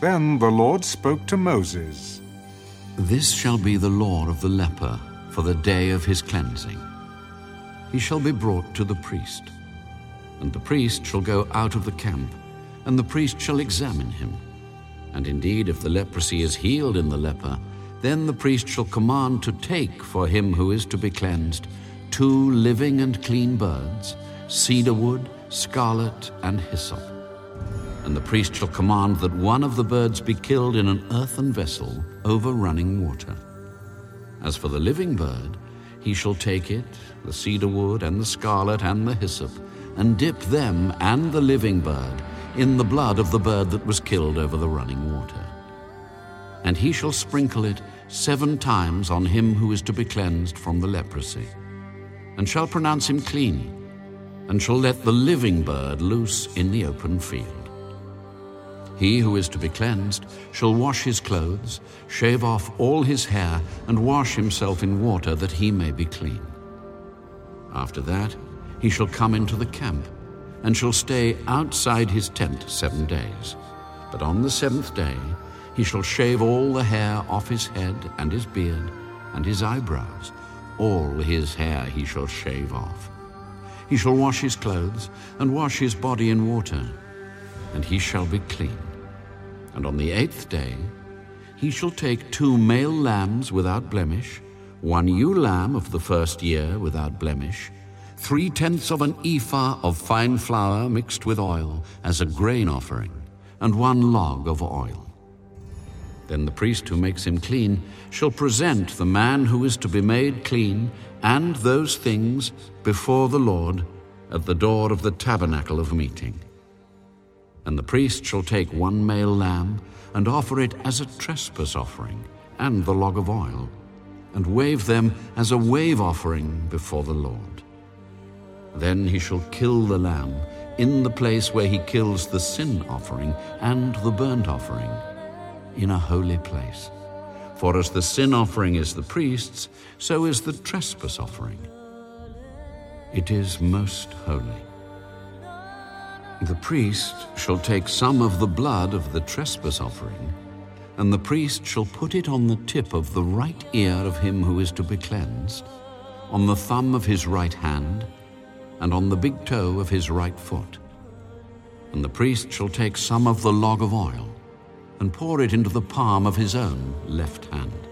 Then the Lord spoke to Moses. This shall be the law of the leper for the day of his cleansing. He shall be brought to the priest, and the priest shall go out of the camp, and the priest shall examine him. And indeed, if the leprosy is healed in the leper, then the priest shall command to take for him who is to be cleansed two living and clean birds, cedar wood, scarlet, and hyssop. And the priest shall command that one of the birds be killed in an earthen vessel over running water. As for the living bird, he shall take it, the cedar wood, and the scarlet, and the hyssop, and dip them and the living bird in the blood of the bird that was killed over the running water. And he shall sprinkle it seven times on him who is to be cleansed from the leprosy, and shall pronounce him clean, and shall let the living bird loose in the open field. He who is to be cleansed shall wash his clothes, shave off all his hair, and wash himself in water that he may be clean. After that, he shall come into the camp, and shall stay outside his tent seven days. But on the seventh day, he shall shave all the hair off his head, and his beard, and his eyebrows. All his hair he shall shave off. He shall wash his clothes, and wash his body in water, and he shall be clean. And on the eighth day he shall take two male lambs without blemish, one ewe lamb of the first year without blemish, three tenths of an ephah of fine flour mixed with oil as a grain offering, and one log of oil. Then the priest who makes him clean shall present the man who is to be made clean and those things before the Lord at the door of the tabernacle of meeting. And the priest shall take one male lamb and offer it as a trespass offering, and the log of oil, and wave them as a wave offering before the Lord. Then he shall kill the lamb in the place where he kills the sin offering and the burnt offering, in a holy place. For as the sin offering is the priest's, so is the trespass offering. It is most holy. The priest shall take some of the blood of the trespass offering, and the priest shall put it on the tip of the right ear of him who is to be cleansed, on the thumb of his right hand, and on the big toe of his right foot. And the priest shall take some of the log of oil, and pour it into the palm of his own left hand.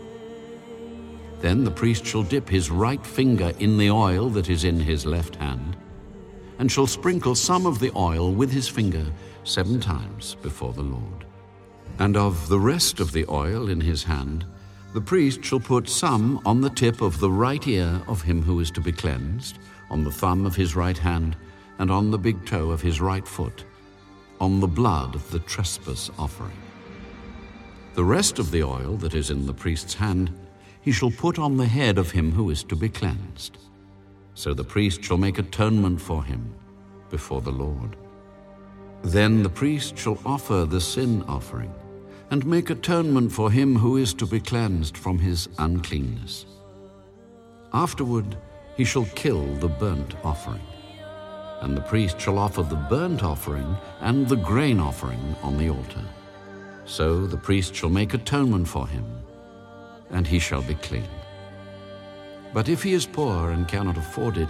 Then the priest shall dip his right finger in the oil that is in his left hand and shall sprinkle some of the oil with his finger seven times before the Lord. And of the rest of the oil in his hand, the priest shall put some on the tip of the right ear of him who is to be cleansed, on the thumb of his right hand, and on the big toe of his right foot, on the blood of the trespass offering. The rest of the oil that is in the priest's hand, he shall put on the head of him who is to be cleansed. So the priest shall make atonement for him before the Lord. Then the priest shall offer the sin offering and make atonement for him who is to be cleansed from his uncleanness. Afterward he shall kill the burnt offering. And the priest shall offer the burnt offering and the grain offering on the altar. So the priest shall make atonement for him, and he shall be clean. But if he is poor and cannot afford it,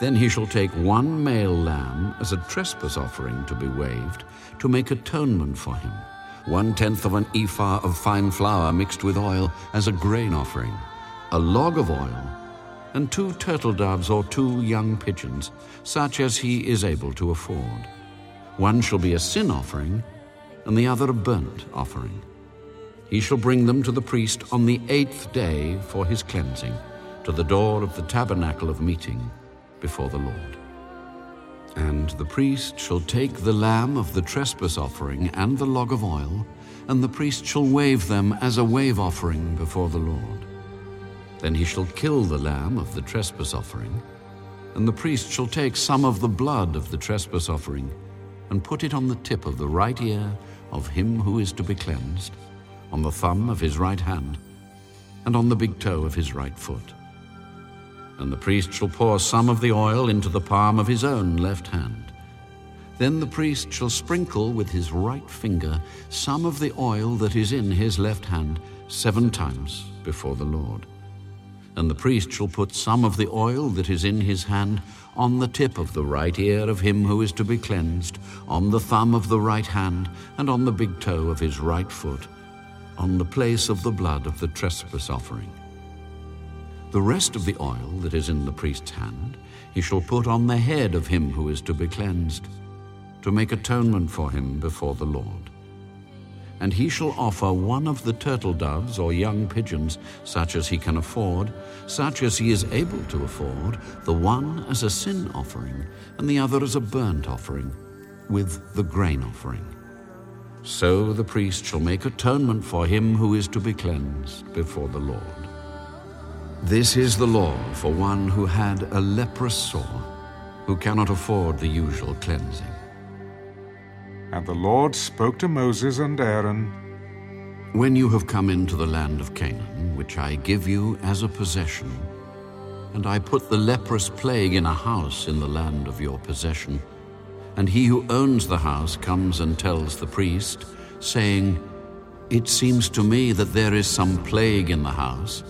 then he shall take one male lamb as a trespass offering to be waved, to make atonement for him, one tenth of an ephah of fine flour mixed with oil as a grain offering, a log of oil, and two turtle doves or two young pigeons, such as he is able to afford. One shall be a sin offering, and the other a burnt offering. He shall bring them to the priest on the eighth day for his cleansing to the door of the tabernacle of meeting before the Lord. And the priest shall take the lamb of the trespass offering and the log of oil, and the priest shall wave them as a wave offering before the Lord. Then he shall kill the lamb of the trespass offering, and the priest shall take some of the blood of the trespass offering, and put it on the tip of the right ear of him who is to be cleansed, on the thumb of his right hand, and on the big toe of his right foot and the priest shall pour some of the oil into the palm of his own left hand. Then the priest shall sprinkle with his right finger some of the oil that is in his left hand seven times before the Lord. And the priest shall put some of the oil that is in his hand on the tip of the right ear of him who is to be cleansed, on the thumb of the right hand, and on the big toe of his right foot, on the place of the blood of the trespass offering. The rest of the oil that is in the priest's hand he shall put on the head of him who is to be cleansed, to make atonement for him before the Lord and he shall offer one of the turtle doves or young pigeons, such as he can afford, such as he is able to afford, the one as a sin offering, and the other as a burnt offering, with the grain offering. So the priest shall make atonement for him who is to be cleansed before the Lord. This is the law for one who had a leprous sore, who cannot afford the usual cleansing. And the Lord spoke to Moses and Aaron When you have come into the land of Canaan, which I give you as a possession, and I put the leprous plague in a house in the land of your possession, and he who owns the house comes and tells the priest, saying, It seems to me that there is some plague in the house.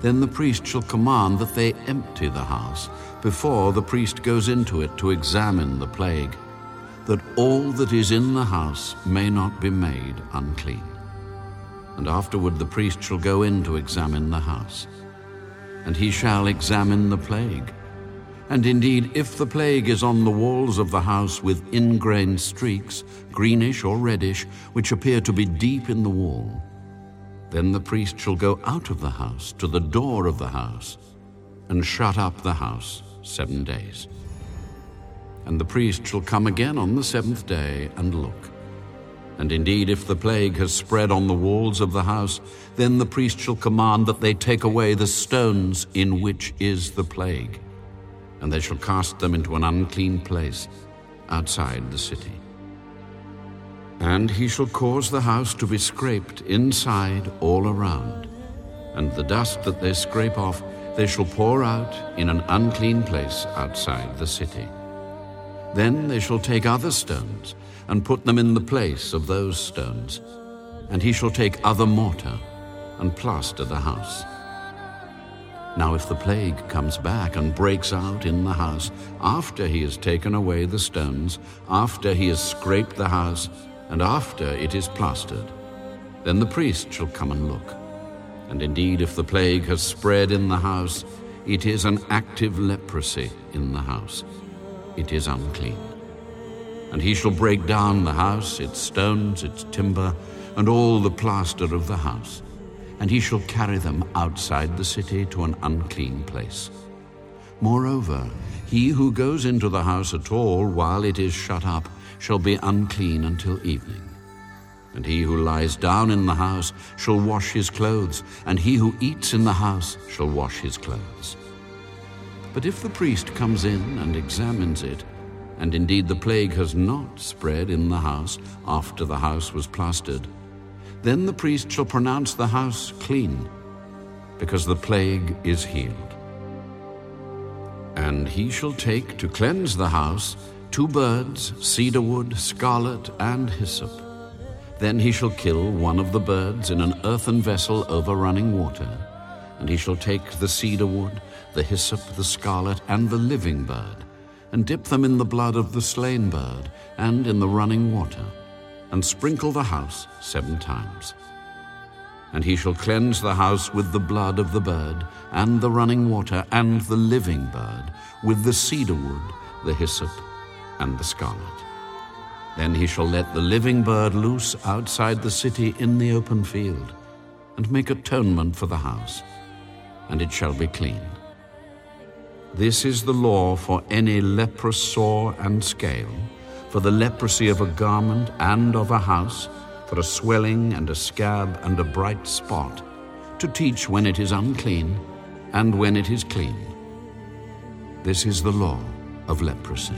Then the priest shall command that they empty the house before the priest goes into it to examine the plague that all that is in the house may not be made unclean. And afterward the priest shall go in to examine the house. And he shall examine the plague. And indeed, if the plague is on the walls of the house with ingrained streaks, greenish or reddish, which appear to be deep in the wall, then the priest shall go out of the house to the door of the house and shut up the house seven days. And the priest shall come again on the seventh day and look. And indeed, if the plague has spread on the walls of the house, then the priest shall command that they take away the stones in which is the plague, and they shall cast them into an unclean place outside the city. And he shall cause the house to be scraped inside all around, and the dust that they scrape off they shall pour out in an unclean place outside the city. Then they shall take other stones and put them in the place of those stones, and he shall take other mortar and plaster the house. Now, if the plague comes back and breaks out in the house after he has taken away the stones, after he has scraped the house, and after it is plastered, then the priest shall come and look. And indeed, if the plague has spread in the house, it is an active leprosy in the house it is unclean. And he shall break down the house, its stones, its timber, and all the plaster of the house, and he shall carry them outside the city to an unclean place. Moreover, he who goes into the house at all while it is shut up shall be unclean until evening. And he who lies down in the house shall wash his clothes, and he who eats in the house shall wash his clothes. But if the priest comes in and examines it, and indeed the plague has not spread in the house after the house was plastered, then the priest shall pronounce the house clean, because the plague is healed. And he shall take to cleanse the house two birds, cedar wood, scarlet, and hyssop. Then he shall kill one of the birds in an earthen vessel over running water, and he shall take the cedar wood, the hyssop, the scarlet, and the living bird, and dip them in the blood of the slain bird and in the running water, and sprinkle the house seven times. And he shall cleanse the house with the blood of the bird, and the running water, and the living bird, with the cedar wood, the hyssop, and the scarlet. Then he shall let the living bird loose outside the city in the open field, and make atonement for the house, and it shall be clean. This is the law for any leprous sore and scale, for the leprosy of a garment and of a house, for a swelling and a scab and a bright spot, to teach when it is unclean and when it is clean. This is the law of leprosy.